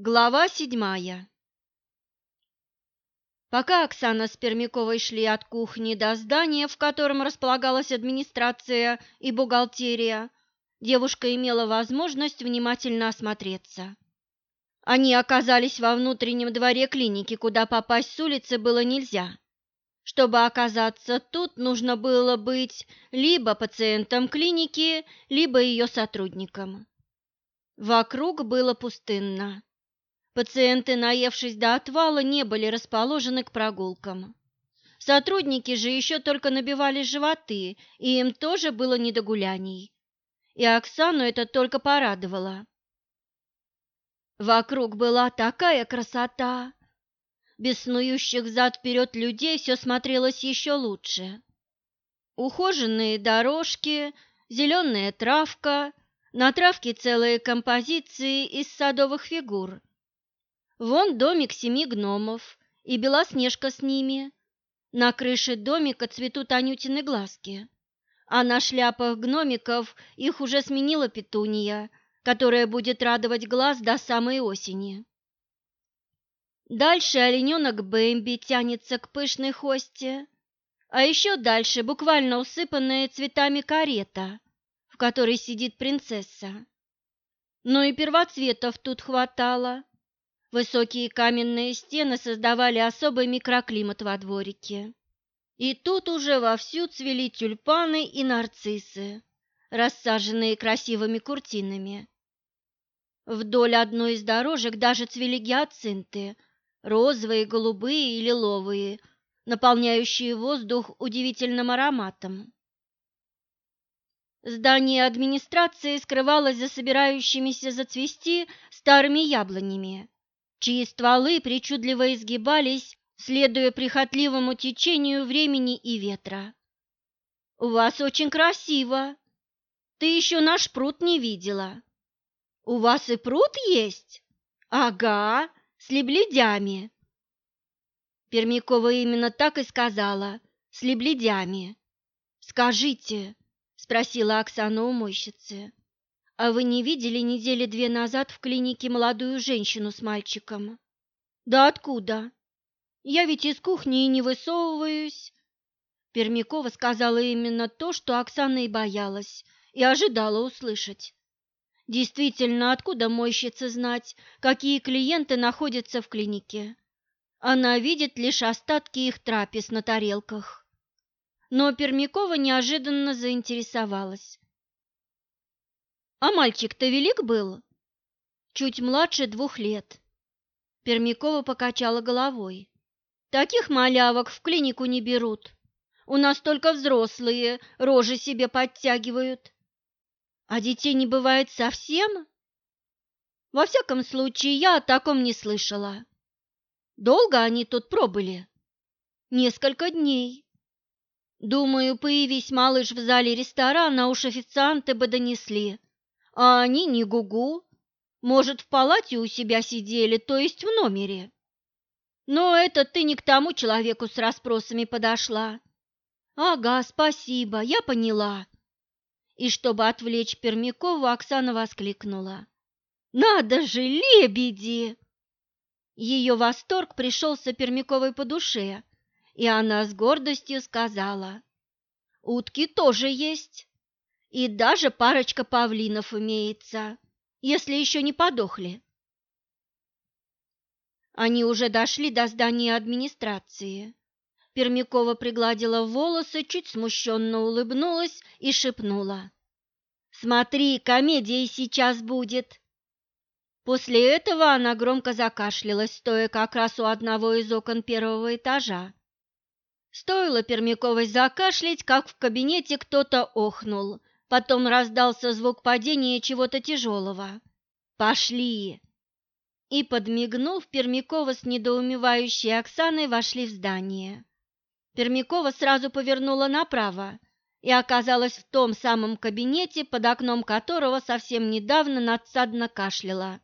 Глава седьмая Пока Оксана с Пермяковой шли от кухни до здания, в котором располагалась администрация и бухгалтерия, девушка имела возможность внимательно осмотреться. Они оказались во внутреннем дворе клиники, куда попасть с улицы было нельзя. Чтобы оказаться тут, нужно было быть либо пациентом клиники, либо ее сотрудником. Вокруг было пустынно. Пациенты, наевшись до отвала, не были расположены к прогулкам. Сотрудники же еще только набивали животы, и им тоже было не до гуляний. И Оксану это только порадовало. Вокруг была такая красота. Без снующих взад-вперед людей все смотрелось еще лучше. Ухоженные дорожки, зеленая травка, на травке целые композиции из садовых фигур – Вон домик семи гномов и Белоснежка с ними. На крыше домика цветут Анютины глазки, а на шляпах гномиков их уже сменила петуния, которая будет радовать глаз до самой осени. Дальше олененок Бэмби тянется к пышной хосте, а еще дальше буквально усыпанная цветами карета, в которой сидит принцесса. Но и первоцветов тут хватало, Высокие каменные стены создавали особый микроклимат во дворике. И тут уже вовсю цвели тюльпаны и нарциссы, рассаженные красивыми куртинами. Вдоль одной из дорожек даже цвели гиацинты, розовые, голубые и лиловые, наполняющие воздух удивительным ароматом. Здание администрации скрывалось за собирающимися зацвести старыми яблонями чьи стволы причудливо изгибались, следуя прихотливому течению времени и ветра. «У вас очень красиво. Ты еще наш пруд не видела. У вас и пруд есть? Ага, с лебедями». Пермякова именно так и сказала, с лебедями. «Скажите», — спросила Оксана у мойщицы, а вы не видели недели две назад в клинике молодую женщину с мальчиком? Да откуда? Я ведь из кухни и не высовываюсь. Пермякова сказала именно то, что Оксана и боялась, и ожидала услышать. Действительно, откуда мойщице знать, какие клиенты находятся в клинике? Она видит лишь остатки их трапез на тарелках. Но Пермякова неожиданно заинтересовалась. А мальчик-то велик был? Чуть младше двух лет. Пермякова покачала головой. Таких малявок в клинику не берут. У нас только взрослые рожи себе подтягивают. А детей не бывает совсем? Во всяком случае, я о таком не слышала. Долго они тут пробыли? Несколько дней. Думаю, появись малыш в зале ресторана, уж официанты бы донесли а они не гугу. Может, в палате у себя сидели, то есть в номере. Но это ты не к тому человеку с расспросами подошла. Ага, спасибо, я поняла. И чтобы отвлечь Пермякову, Оксана воскликнула. Надо же, лебеди! Ее восторг пришелся Пермяковой по душе, и она с гордостью сказала. Утки тоже есть. И даже парочка павлинов имеется, если еще не подохли. Они уже дошли до здания администрации. Пермякова пригладила волосы, чуть смущенно улыбнулась и шепнула. «Смотри, комедия сейчас будет!» После этого она громко закашлялась, стоя как раз у одного из окон первого этажа. Стоило Пермяковой закашлять, как в кабинете кто-то охнул, Потом раздался звук падения чего-то тяжелого. «Пошли!» И, подмигнув, Пермякова с недоумевающей Оксаной вошли в здание. Пермякова сразу повернула направо и оказалась в том самом кабинете, под окном которого совсем недавно надсадно кашляла.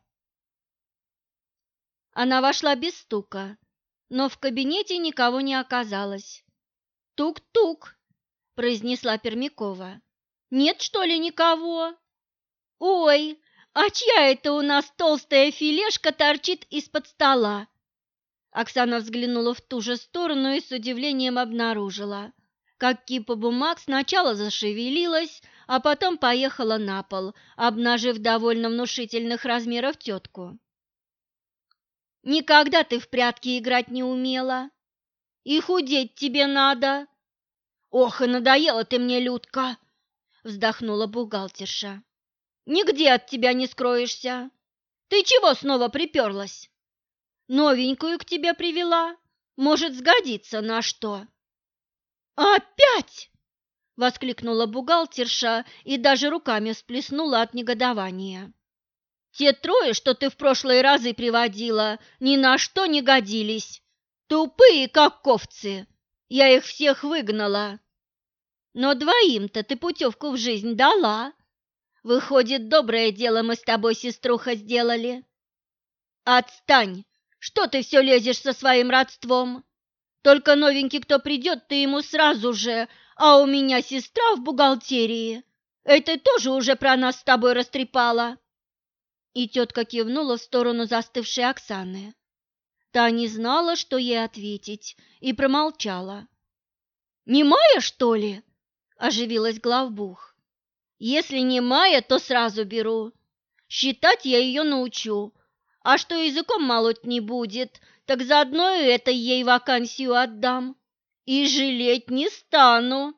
Она вошла без стука, но в кабинете никого не оказалось. «Тук-тук!» – произнесла Пермякова. Нет, что ли, никого? Ой, а чья это у нас толстая филешка торчит из-под стола?» Оксана взглянула в ту же сторону и с удивлением обнаружила, как кипа бумаг сначала зашевелилась, а потом поехала на пол, обнажив довольно внушительных размеров тетку. «Никогда ты в прятки играть не умела, и худеть тебе надо!» «Ох, и надоела ты мне, Людка!» — вздохнула бухгалтерша. Нигде от тебя не скроешься. Ты чего снова приперлась? Новенькую к тебе привела. Может, сгодится на что?» «Опять!» — воскликнула бухгалтерша и даже руками всплеснула от негодования. «Те трое, что ты в прошлые разы приводила, ни на что не годились. Тупые, как ковцы. Я их всех выгнала. Но двоим-то ты путевку в жизнь дала, Выходит, доброе дело мы с тобой, сеструха, сделали. Отстань! Что ты все лезешь со своим родством? Только новенький кто придет, ты ему сразу же, а у меня сестра в бухгалтерии. Это тоже уже про нас с тобой растрепала. И тетка кивнула в сторону застывшей Оксаны. Та не знала, что ей ответить, и промолчала. «Немая, что ли?» – оживилась главбух. Если не Майя, то сразу беру. Считать я ее научу. А что языком молоть не будет, так заодно и это ей вакансию отдам. И жалеть не стану.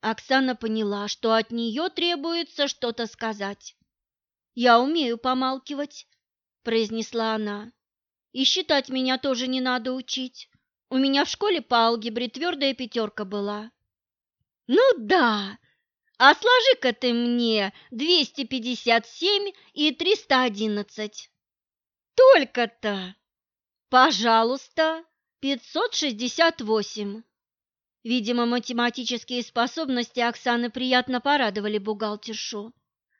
Оксана поняла, что от нее требуется что-то сказать. «Я умею помалкивать», — произнесла она. «И считать меня тоже не надо учить. У меня в школе по алгебре твердая пятерка была». «Ну да!» А сложи-ка ты мне 257 и 311. Только-то. Пожалуйста, 568. Видимо, математические способности Оксаны приятно порадовали бухгалтершу.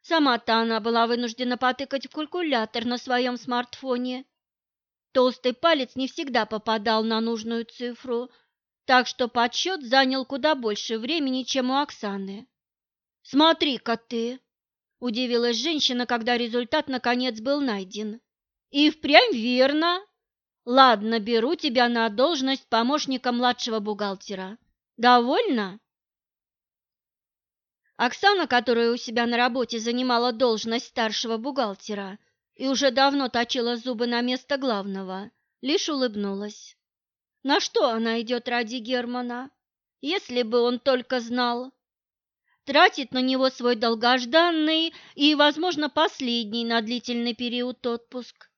Сама-то она была вынуждена потыкать в калькулятор на своем смартфоне. Толстый палец не всегда попадал на нужную цифру, так что подсчет занял куда больше времени, чем у Оксаны. «Смотри-ка ты!» – удивилась женщина, когда результат наконец был найден. «И впрямь верно. Ладно, беру тебя на должность помощника младшего бухгалтера. Довольно?» Оксана, которая у себя на работе занимала должность старшего бухгалтера и уже давно точила зубы на место главного, лишь улыбнулась. На что она идет ради Германа? Если бы он только знал тратит на него свой долгожданный и, возможно, последний на длительный период отпуск.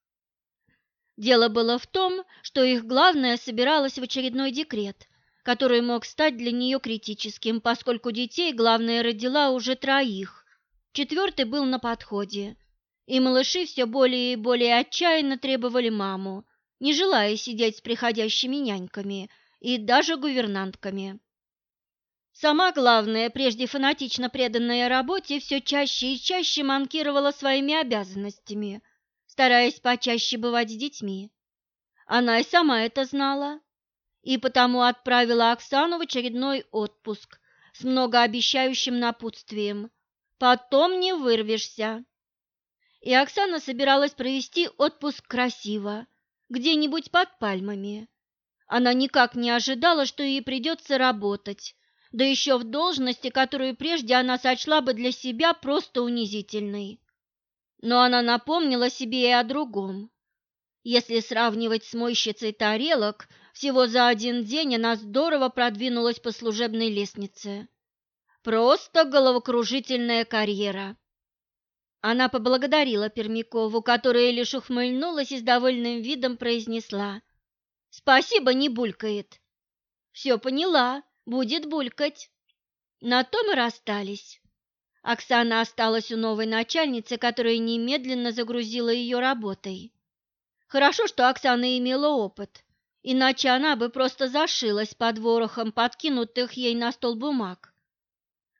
Дело было в том, что их главная собиралась в очередной декрет, который мог стать для нее критическим, поскольку детей главная родила уже троих, четвертый был на подходе, и малыши все более и более отчаянно требовали маму, не желая сидеть с приходящими няньками и даже гувернантками. Сама главная, прежде фанатично преданная работе, все чаще и чаще манкировала своими обязанностями, стараясь почаще бывать с детьми. Она и сама это знала, и потому отправила Оксану в очередной отпуск с многообещающим напутствием. Потом не вырвешься. И Оксана собиралась провести отпуск красиво, где-нибудь под пальмами. Она никак не ожидала, что ей придется работать, да еще в должности, которую прежде она сочла бы для себя просто унизительной. Но она напомнила себе и о другом. Если сравнивать с мойщицей тарелок, всего за один день она здорово продвинулась по служебной лестнице. Просто головокружительная карьера. Она поблагодарила Пермякову, которая лишь ухмыльнулась и с довольным видом произнесла. «Спасибо, не булькает». «Все поняла», будет булькать. На том и расстались. Оксана осталась у новой начальницы, которая немедленно загрузила ее работой. Хорошо, что Оксана имела опыт, иначе она бы просто зашилась под ворохом подкинутых ей на стол бумаг.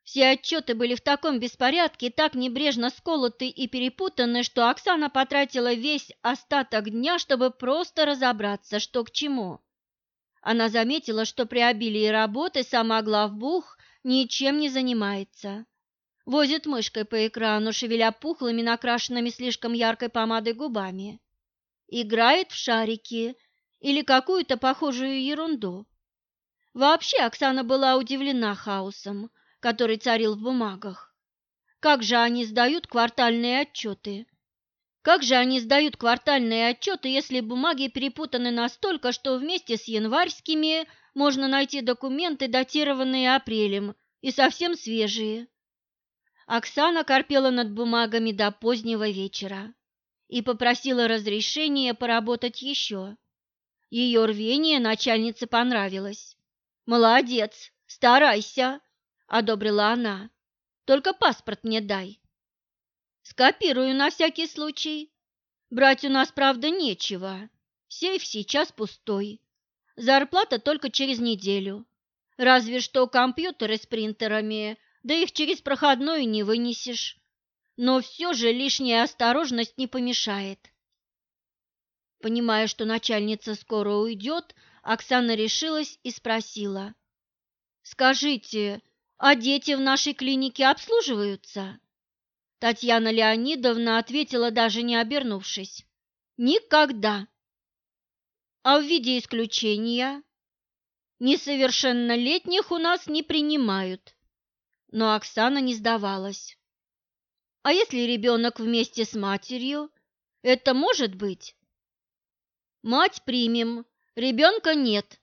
Все отчеты были в таком беспорядке, так небрежно сколоты и перепутаны, что Оксана потратила весь остаток дня, чтобы просто разобраться, что к чему. Она заметила, что при обилии работы сама главбух ничем не занимается. Возит мышкой по экрану, шевеля пухлыми, накрашенными слишком яркой помадой губами. Играет в шарики или какую-то похожую ерунду. Вообще Оксана была удивлена хаосом, который царил в бумагах. Как же они сдают квартальные отчеты? Как же они сдают квартальные отчеты, если бумаги перепутаны настолько, что вместе с январскими можно найти документы, датированные апрелем, и совсем свежие? Оксана корпела над бумагами до позднего вечера и попросила разрешения поработать еще. Ее рвение начальнице понравилось. «Молодец, старайся!» – одобрила она. «Только паспорт мне дай». Скопирую на всякий случай. Брать у нас, правда, нечего. Сейф сейчас пустой. Зарплата только через неделю. Разве что компьютеры с принтерами, да их через проходной не вынесешь. Но все же лишняя осторожность не помешает. Понимая, что начальница скоро уйдет, Оксана решилась и спросила. «Скажите, а дети в нашей клинике обслуживаются?» Татьяна Леонидовна ответила, даже не обернувшись. Никогда. А в виде исключения несовершеннолетних у нас не принимают. Но Оксана не сдавалась. А если ребенок вместе с матерью? Это может быть? Мать примем, ребенка нет.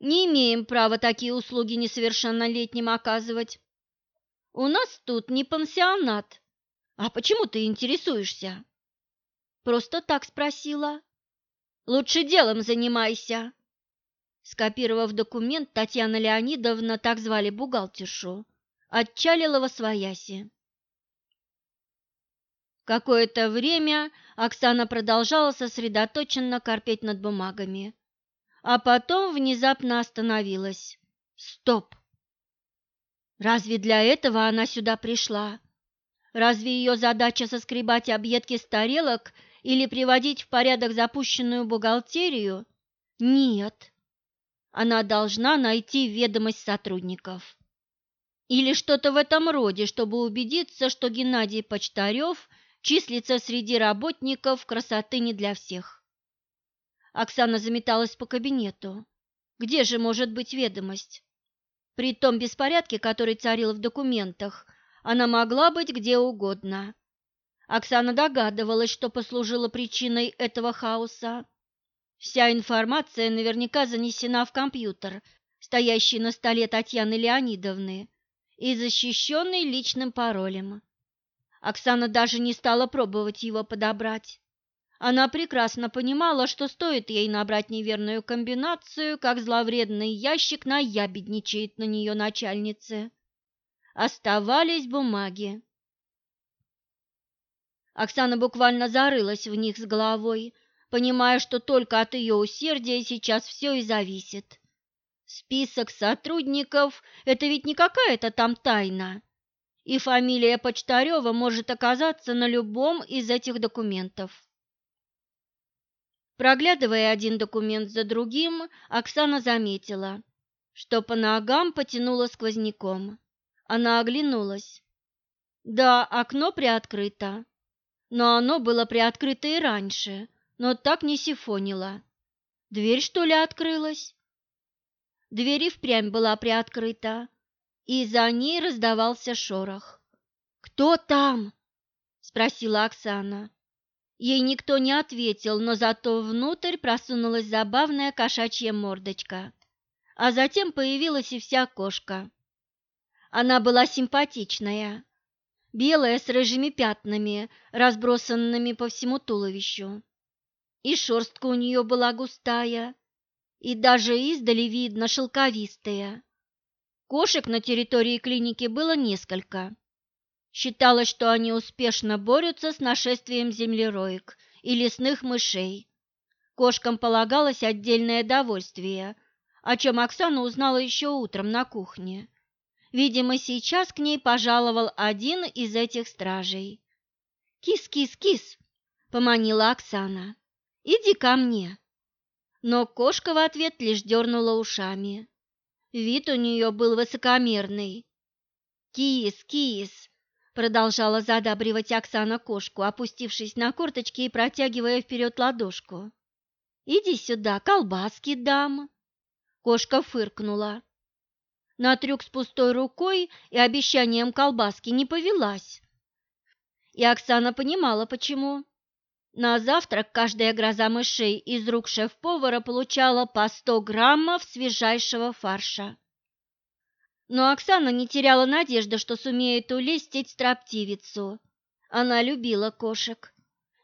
Не имеем права такие услуги несовершеннолетним оказывать. У нас тут не пансионат. «А почему ты интересуешься?» «Просто так спросила». «Лучше делом занимайся». Скопировав документ, Татьяна Леонидовна, так звали бухгалтершу, отчалила во свояси. Какое-то время Оксана продолжала сосредоточенно корпеть над бумагами, а потом внезапно остановилась. Стоп! Разве для этого она сюда пришла? Разве ее задача соскребать объедки с тарелок или приводить в порядок запущенную бухгалтерию? Нет. Она должна найти ведомость сотрудников. Или что-то в этом роде, чтобы убедиться, что Геннадий Почтарев числится среди работников красоты не для всех. Оксана заметалась по кабинету. Где же может быть ведомость? При том беспорядке, который царил в документах – она могла быть где угодно. Оксана догадывалась, что послужило причиной этого хаоса. Вся информация наверняка занесена в компьютер, стоящий на столе Татьяны Леонидовны, и защищенный личным паролем. Оксана даже не стала пробовать его подобрать. Она прекрасно понимала, что стоит ей набрать неверную комбинацию, как зловредный ящик наябедничает на нее начальнице оставались бумаги. Оксана буквально зарылась в них с головой, понимая, что только от ее усердия сейчас все и зависит. Список сотрудников – это ведь не какая-то там тайна, и фамилия Почтарева может оказаться на любом из этих документов. Проглядывая один документ за другим, Оксана заметила, что по ногам потянуло сквозняком. Она оглянулась. Да, окно приоткрыто, но оно было приоткрыто и раньше, но так не сифонило. Дверь, что ли, открылась? Дверь и впрямь была приоткрыта, и за ней раздавался шорох. «Кто там?» – спросила Оксана. Ей никто не ответил, но зато внутрь просунулась забавная кошачья мордочка, а затем появилась и вся кошка. Она была симпатичная, белая с рыжими пятнами, разбросанными по всему туловищу. И шерстка у нее была густая, и даже издали видно шелковистая. Кошек на территории клиники было несколько. Считалось, что они успешно борются с нашествием землероек и лесных мышей. Кошкам полагалось отдельное довольствие, о чем Оксана узнала еще утром на кухне. Видимо, сейчас к ней пожаловал один из этих стражей. «Кис-кис-кис!» – поманила Оксана. «Иди ко мне!» Но кошка в ответ лишь дернула ушами. Вид у нее был высокомерный. «Кис, кис!» Продолжала задабривать Оксана кошку, опустившись на корточки и протягивая вперед ладошку. «Иди сюда, колбаски дам!» Кошка фыркнула. На трюк с пустой рукой и обещанием колбаски не повелась. И Оксана понимала, почему. На завтрак каждая гроза мышей из рук шеф-повара получала по 100 граммов свежайшего фарша. Но Оксана не теряла надежды, что сумеет улестить строптивицу. Она любила кошек.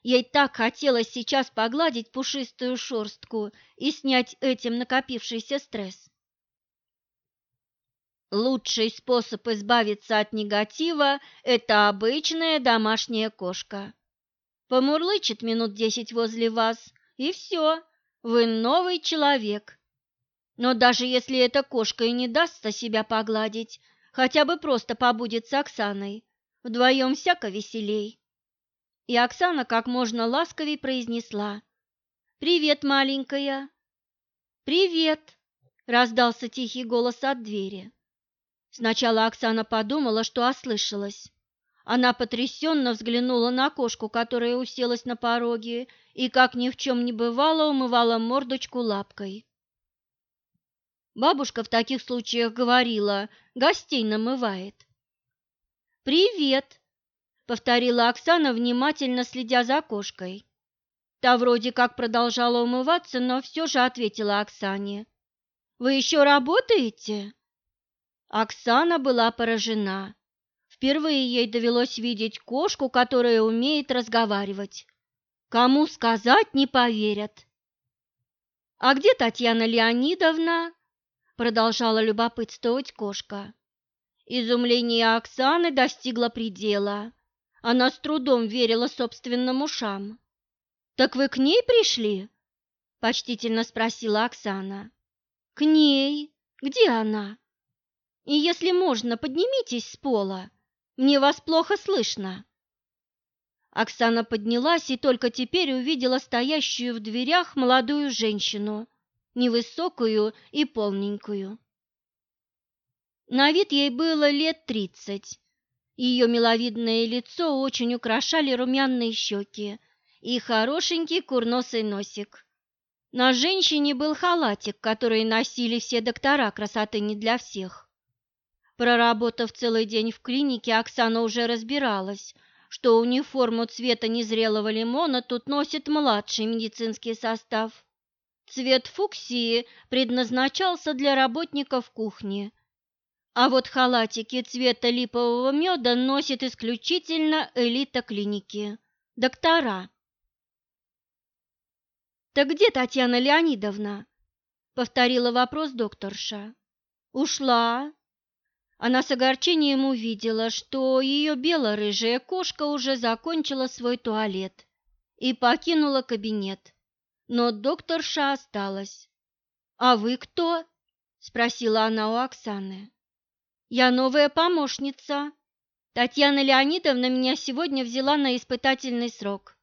Ей так хотелось сейчас погладить пушистую шерстку и снять этим накопившийся стресс. Лучший способ избавиться от негатива – это обычная домашняя кошка. Помурлычет минут десять возле вас, и все, вы новый человек. Но даже если эта кошка и не дастся себя погладить, хотя бы просто побудет с Оксаной, вдвоем всяко веселей. И Оксана как можно ласковей произнесла «Привет, маленькая!» «Привет!» – раздался тихий голос от двери. Сначала Оксана подумала, что ослышалась. Она потрясенно взглянула на кошку, которая уселась на пороге и, как ни в чем не бывало, умывала мордочку лапкой. Бабушка в таких случаях говорила, гостей намывает. «Привет!» — повторила Оксана, внимательно следя за кошкой. Та вроде как продолжала умываться, но все же ответила Оксане. «Вы еще работаете?» Оксана была поражена. Впервые ей довелось видеть кошку, которая умеет разговаривать. Кому сказать, не поверят. «А где Татьяна Леонидовна?» – продолжала любопытствовать кошка. Изумление Оксаны достигло предела. Она с трудом верила собственным ушам. «Так вы к ней пришли?» – почтительно спросила Оксана. «К ней? Где она?» «И если можно, поднимитесь с пола. Мне вас плохо слышно. Оксана поднялась и только теперь увидела стоящую в дверях молодую женщину, невысокую и полненькую. На вид ей было лет тридцать. Ее миловидное лицо очень украшали румяные щеки и хорошенький курносый носик. На женщине был халатик, который носили все доктора красоты не для всех. Проработав целый день в клинике, Оксана уже разбиралась, что униформу цвета незрелого лимона тут носит младший медицинский состав. Цвет фуксии предназначался для работников кухни, а вот халатики цвета липового меда носит исключительно элита клиники – доктора. «Так где Татьяна Леонидовна?» – повторила вопрос докторша. «Ушла, она с огорчением увидела, что ее бело-рыжая кошка уже закончила свой туалет и покинула кабинет, но докторша осталась. «А вы кто?» – спросила она у Оксаны. «Я новая помощница. Татьяна Леонидовна меня сегодня взяла на испытательный срок».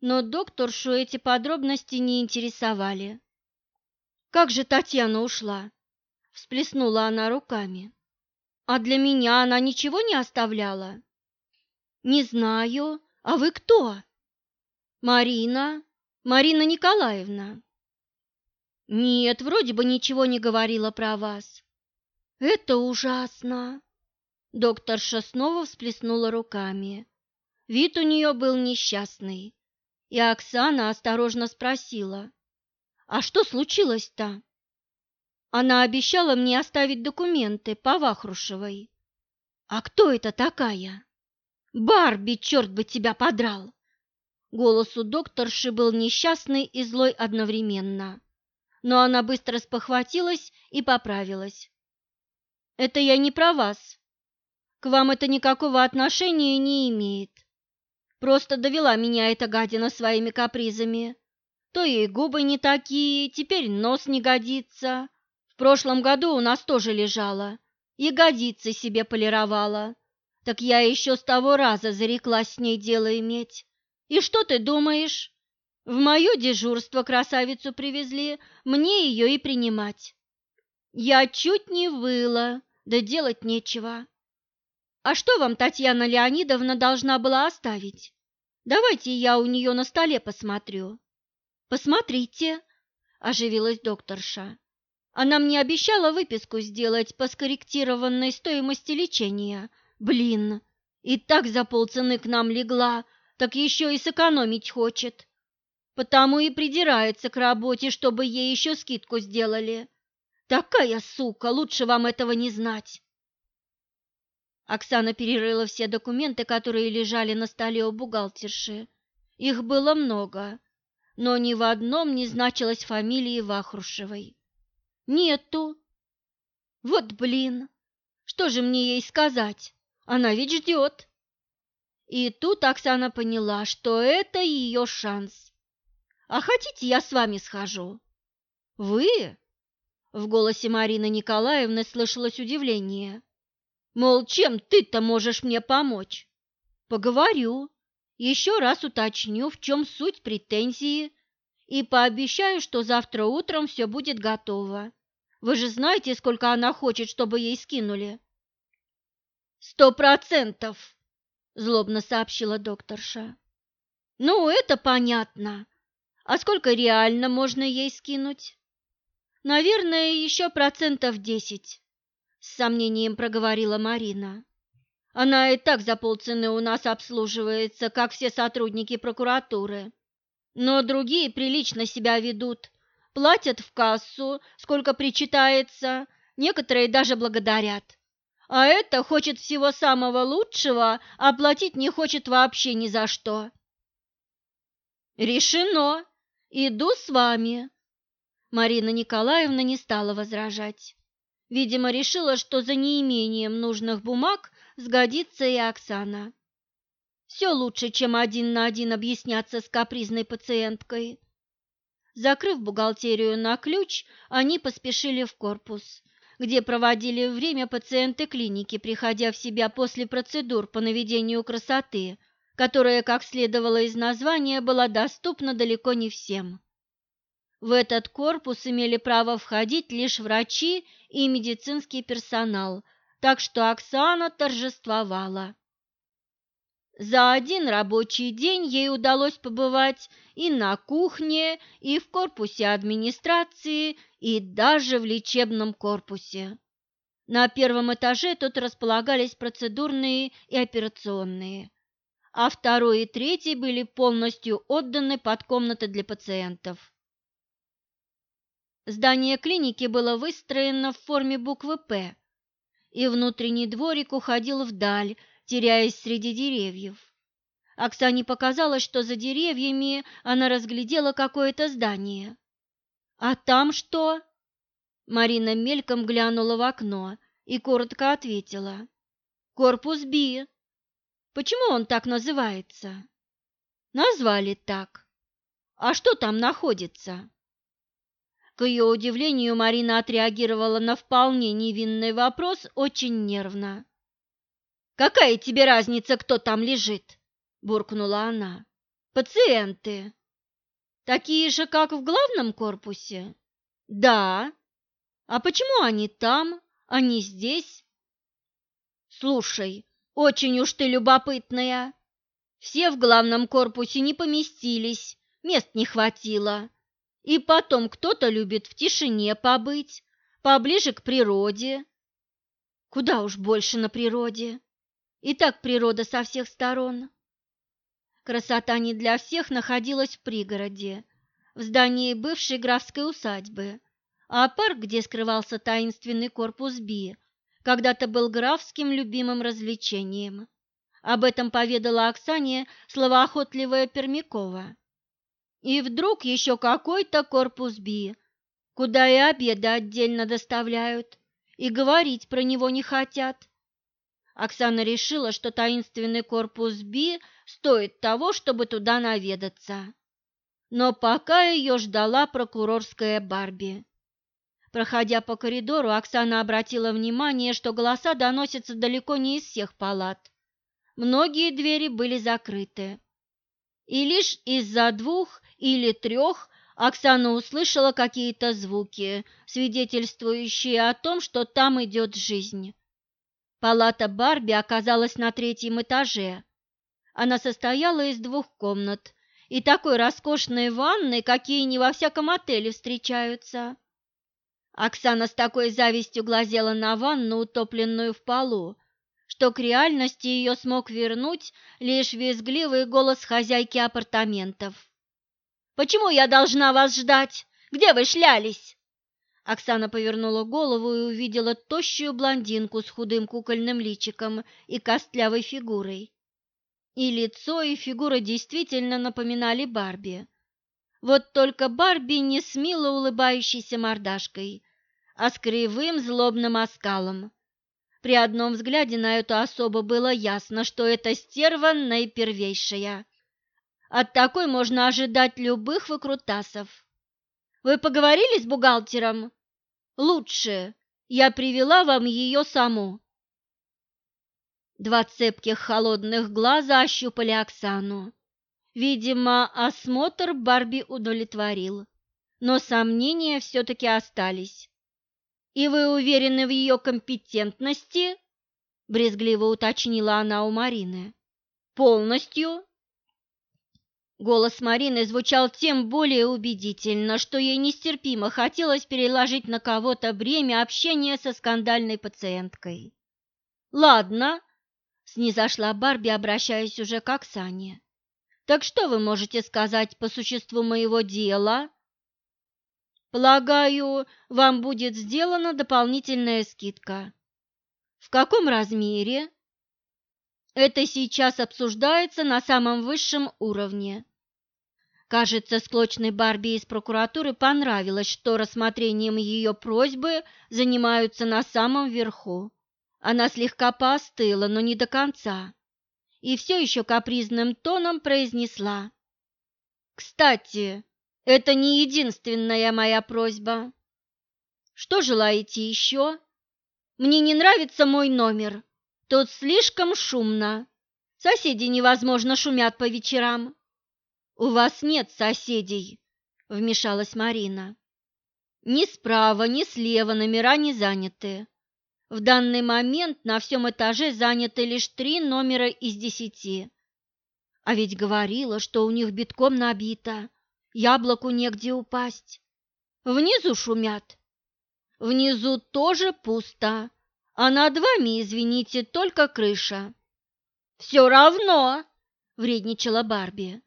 Но докторшу эти подробности не интересовали. «Как же Татьяна ушла?» – всплеснула она руками. А для меня она ничего не оставляла? Не знаю. А вы кто? Марина. Марина Николаевна. Нет, вроде бы ничего не говорила про вас. Это ужасно. Докторша снова всплеснула руками. Вид у нее был несчастный. И Оксана осторожно спросила, «А что случилось-то?» Она обещала мне оставить документы по Вахрушевой. А кто это такая? Барби, черт бы тебя подрал! Голос у докторши был несчастный и злой одновременно. Но она быстро спохватилась и поправилась. «Это я не про вас. К вам это никакого отношения не имеет. Просто довела меня эта гадина своими капризами. То ей губы не такие, теперь нос не годится, в прошлом году у нас тоже лежала, ягодицы себе полировала. Так я еще с того раза зареклась с ней дело иметь. И что ты думаешь? В мое дежурство красавицу привезли, мне ее и принимать. Я чуть не выла, да делать нечего. А что вам Татьяна Леонидовна должна была оставить? Давайте я у нее на столе посмотрю. Посмотрите, оживилась докторша. Она мне обещала выписку сделать по скорректированной стоимости лечения. Блин, и так за полцены к нам легла, так еще и сэкономить хочет. Потому и придирается к работе, чтобы ей еще скидку сделали. Такая сука, лучше вам этого не знать. Оксана перерыла все документы, которые лежали на столе у бухгалтерши. Их было много, но ни в одном не значилась фамилии Вахрушевой. Нету. Вот блин, что же мне ей сказать? Она ведь ждет. И тут Оксана поняла, что это ее шанс. «А хотите, я с вами схожу?» «Вы?» В голосе Марины Николаевны слышалось удивление. «Мол, чем ты-то можешь мне помочь?» «Поговорю, еще раз уточню, в чем суть претензии, и пообещаю, что завтра утром все будет готово. Вы же знаете, сколько она хочет, чтобы ей скинули?» «Сто процентов!» – злобно сообщила докторша. «Ну, это понятно. А сколько реально можно ей скинуть?» «Наверное, еще процентов десять», – с сомнением проговорила Марина. «Она и так за полцены у нас обслуживается, как все сотрудники прокуратуры. Но другие прилично себя ведут, платят в кассу, сколько причитается, некоторые даже благодарят. А это хочет всего самого лучшего, а платить не хочет вообще ни за что. Решено. Иду с вами. Марина Николаевна не стала возражать. Видимо, решила, что за неимением нужных бумаг сгодится и Оксана. Все лучше, чем один на один объясняться с капризной пациенткой. Закрыв бухгалтерию на ключ, они поспешили в корпус где проводили время пациенты клиники, приходя в себя после процедур по наведению красоты, которая, как следовало из названия, была доступна далеко не всем. В этот корпус имели право входить лишь врачи и медицинский персонал, так что Оксана торжествовала. За один рабочий день ей удалось побывать и на кухне, и в корпусе администрации, и даже в лечебном корпусе. На первом этаже тут располагались процедурные и операционные, а второй и третий были полностью отданы под комнаты для пациентов. Здание клиники было выстроено в форме буквы «П», и внутренний дворик уходил вдаль, теряясь среди деревьев. Оксане показалось, что за деревьями она разглядела какое-то здание. «А там что?» Марина мельком глянула в окно и коротко ответила. «Корпус Би». «Почему он так называется?» «Назвали так. А что там находится?» К ее удивлению, Марина отреагировала на вполне невинный вопрос очень нервно. «Какая тебе разница, кто там лежит?» – буркнула она. «Пациенты. Такие же, как в главном корпусе?» «Да. А почему они там, а не здесь?» «Слушай, очень уж ты любопытная. Все в главном корпусе не поместились, мест не хватило. И потом кто-то любит в тишине побыть, поближе к природе. Куда уж больше на природе. И так природа со всех сторон. Красота не для всех находилась в пригороде, в здании бывшей графской усадьбы, а парк, где скрывался таинственный корпус Би, когда-то был графским любимым развлечением. Об этом поведала Оксане словоохотливая Пермякова. И вдруг еще какой-то корпус Би, куда и обеды отдельно доставляют, и говорить про него не хотят. Оксана решила, что таинственный корпус Би стоит того, чтобы туда наведаться. Но пока ее ждала прокурорская Барби. Проходя по коридору, Оксана обратила внимание, что голоса доносятся далеко не из всех палат. Многие двери были закрыты. И лишь из-за двух или трех Оксана услышала какие-то звуки, свидетельствующие о том, что там идет жизнь. Палата Барби оказалась на третьем этаже. Она состояла из двух комнат и такой роскошной ванной, какие не во всяком отеле встречаются. Оксана с такой завистью глазела на ванну, утопленную в полу, что к реальности ее смог вернуть лишь визгливый голос хозяйки апартаментов. «Почему я должна вас ждать? Где вы шлялись?» Оксана повернула голову и увидела тощую блондинку с худым кукольным личиком и костлявой фигурой. И лицо, и фигура действительно напоминали Барби. Вот только Барби не с мило улыбающейся мордашкой, а с кривым злобным оскалом. При одном взгляде на эту особу было ясно, что это стерва наипервейшая. От такой можно ожидать любых выкрутасов. Вы поговорили с бухгалтером? Лучше. Я привела вам ее саму. Два цепких холодных глаза ощупали Оксану. Видимо, осмотр Барби удовлетворил, но сомнения все-таки остались. «И вы уверены в ее компетентности?» – брезгливо уточнила она у Марины. «Полностью?» Голос Марины звучал тем более убедительно, что ей нестерпимо хотелось переложить на кого-то бремя общения со скандальной пациенткой. «Ладно», — снизошла Барби, обращаясь уже к Оксане. «Так что вы можете сказать по существу моего дела?» «Полагаю, вам будет сделана дополнительная скидка». «В каком размере?» «Это сейчас обсуждается на самом высшем уровне». Кажется, склочной Барби из прокуратуры понравилось, что рассмотрением ее просьбы занимаются на самом верху. Она слегка поостыла, но не до конца, и все еще капризным тоном произнесла. «Кстати, это не единственная моя просьба. Что желаете еще? Мне не нравится мой номер. Тут слишком шумно. Соседи невозможно шумят по вечерам. «У вас нет соседей», — вмешалась Марина. «Ни справа, ни слева номера не заняты. В данный момент на всем этаже заняты лишь три номера из десяти. А ведь говорила, что у них битком набито, яблоку негде упасть. Внизу шумят. Внизу тоже пусто, а над вами, извините, только крыша». «Все равно», — вредничала Барби.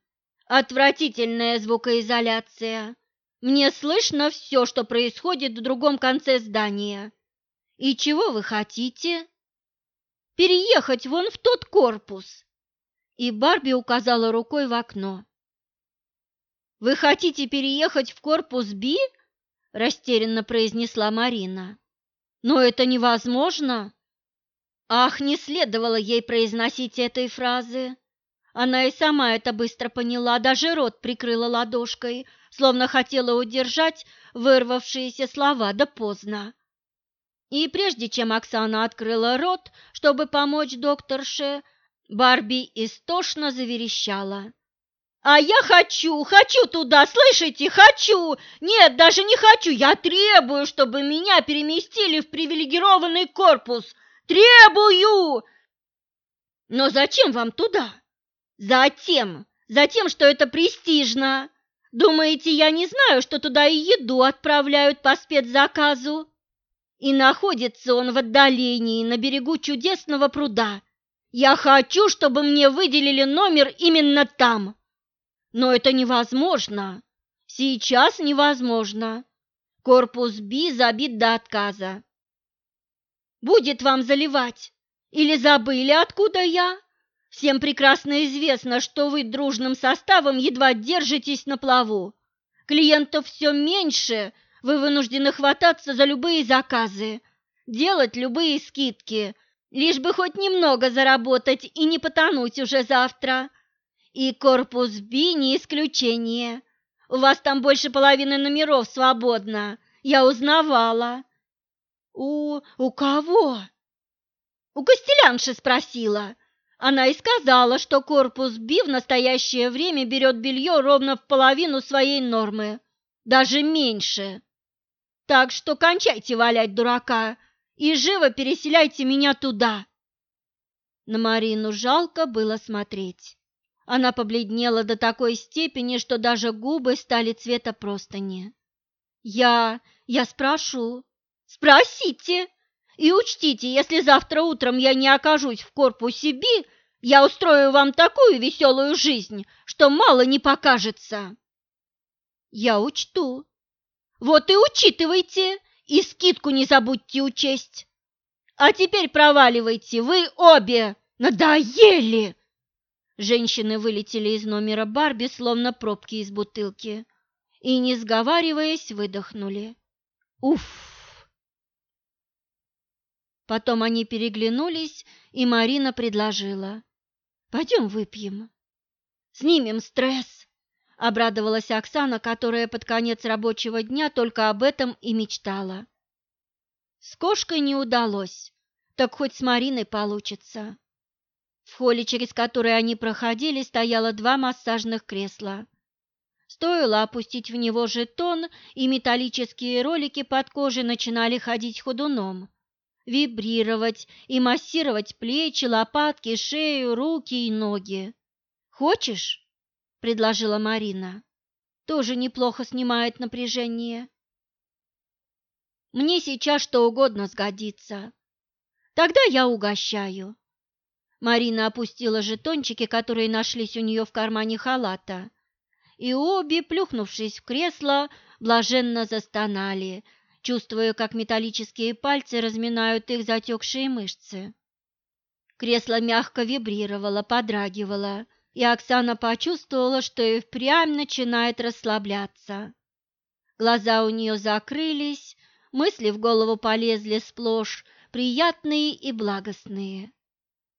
Отвратительная звукоизоляция. Мне слышно все, что происходит в другом конце здания. И чего вы хотите? Переехать вон в тот корпус. И Барби указала рукой в окно. Вы хотите переехать в корпус Би? растерянно произнесла Марина. Но это невозможно. Ах, не следовало ей произносить этой фразы. Она и сама это быстро поняла, даже рот прикрыла ладошкой, словно хотела удержать вырвавшиеся слова, да поздно. И прежде чем Оксана открыла рот, чтобы помочь докторше, Барби истошно заверещала. «А я хочу, хочу туда, слышите, хочу! Нет, даже не хочу, я требую, чтобы меня переместили в привилегированный корпус! Требую!» «Но зачем вам туда?» Затем, затем, что это престижно. Думаете, я не знаю, что туда и еду отправляют по спецзаказу? И находится он в отдалении, на берегу чудесного пруда. Я хочу, чтобы мне выделили номер именно там. Но это невозможно. Сейчас невозможно. Корпус Би забит до отказа. Будет вам заливать. Или забыли, откуда я? Всем прекрасно известно, что вы дружным составом едва держитесь на плаву. Клиентов все меньше, вы вынуждены хвататься за любые заказы, делать любые скидки, лишь бы хоть немного заработать и не потонуть уже завтра. И корпус Би не исключение. У вас там больше половины номеров свободно, я узнавала. У... у кого? У Костелянши спросила. Она и сказала, что корпус Би в настоящее время берет белье ровно в половину своей нормы, даже меньше. Так что кончайте валять дурака и живо переселяйте меня туда. На Марину жалко было смотреть. Она побледнела до такой степени, что даже губы стали цвета простыни. «Я... я спрошу». «Спросите! И учтите, если завтра утром я не окажусь в корпусе Би, я устрою вам такую веселую жизнь, что мало не покажется». «Я учту». «Вот и учитывайте, и скидку не забудьте учесть. А теперь проваливайте, вы обе! Надоели!» Женщины вылетели из номера Барби, словно пробки из бутылки, и, не сговариваясь, выдохнули. «Уф!» Потом они переглянулись, и Марина предложила. «Пойдем выпьем. Снимем стресс!» Обрадовалась Оксана, которая под конец рабочего дня только об этом и мечтала. С кошкой не удалось, так хоть с Мариной получится. В холле, через который они проходили, стояло два массажных кресла. Стоило опустить в него жетон, и металлические ролики под кожей начинали ходить ходуном, вибрировать и массировать плечи, лопатки, шею, руки и ноги. «Хочешь?» – предложила Марина. «Тоже неплохо снимает напряжение». «Мне сейчас что угодно сгодится. Тогда я угощаю». Марина опустила жетончики, которые нашлись у нее в кармане халата, и обе, плюхнувшись в кресло, блаженно застонали, чувствуя, как металлические пальцы разминают их затекшие мышцы. Кресло мягко вибрировало, подрагивало, и Оксана почувствовала, что и впрямь начинает расслабляться. Глаза у нее закрылись, мысли в голову полезли сплошь, приятные и благостные.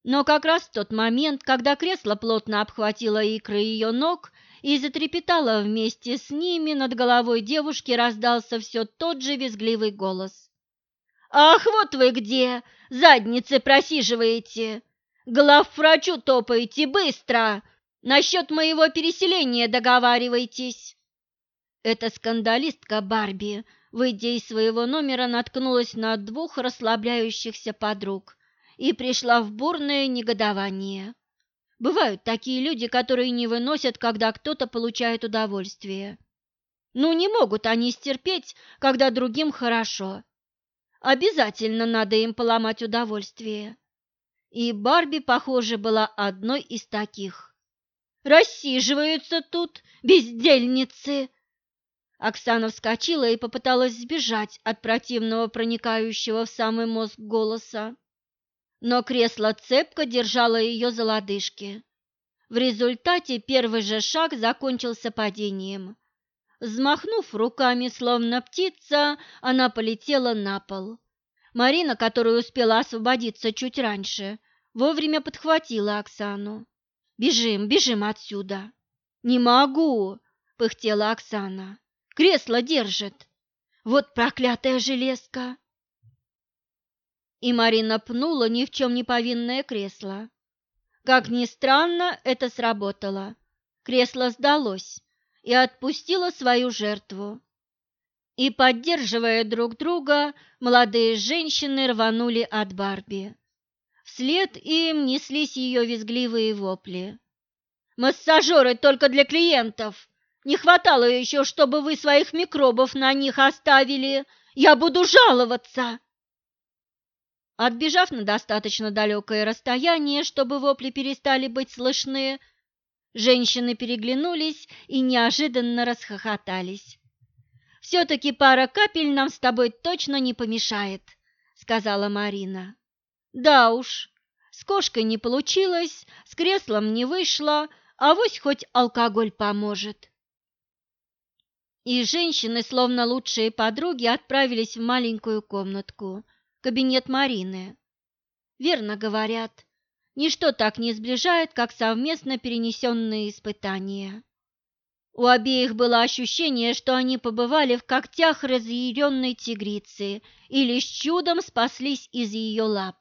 Но как раз в тот момент, когда кресло плотно обхватило икры ее ног и затрепетало вместе с ними, над головой девушки раздался все тот же визгливый голос. «Ах, вот вы где! Задницы просиживаете! Главврачу топаете быстро! Насчет моего переселения договаривайтесь!» Эта скандалистка Барби, выйдя из своего номера, наткнулась на двух расслабляющихся подруг и пришла в бурное негодование. Бывают такие люди, которые не выносят, когда кто-то получает удовольствие. Ну, не могут они стерпеть, когда другим хорошо. Обязательно надо им поломать удовольствие. И Барби, похоже, была одной из таких. «Рассиживаются тут, бездельницы!» Оксана вскочила и попыталась сбежать от противного проникающего в самый мозг голоса но кресло цепко держало ее за лодыжки. В результате первый же шаг закончился падением. Взмахнув руками, словно птица, она полетела на пол. Марина, которая успела освободиться чуть раньше, вовремя подхватила Оксану. «Бежим, бежим отсюда!» «Не могу!» – пыхтела Оксана. «Кресло держит!» «Вот проклятая железка!» И Марина пнула ни в чем не повинное кресло. Как ни странно, это сработало. Кресло сдалось и отпустило свою жертву. И, поддерживая друг друга, молодые женщины рванули от Барби. Вслед им неслись ее визгливые вопли. «Массажеры только для клиентов! Не хватало еще, чтобы вы своих микробов на них оставили! Я буду жаловаться!» Отбежав на достаточно далекое расстояние, чтобы вопли перестали быть слышны, женщины переглянулись и неожиданно расхохотались. «Все-таки пара капель нам с тобой точно не помешает», — сказала Марина. «Да уж, с кошкой не получилось, с креслом не вышло, а вось хоть алкоголь поможет». И женщины, словно лучшие подруги, отправились в маленькую комнатку — кабинет Марины. Верно говорят, ничто так не сближает, как совместно перенесенные испытания. У обеих было ощущение, что они побывали в когтях разъяренной тигрицы и лишь чудом спаслись из ее лап.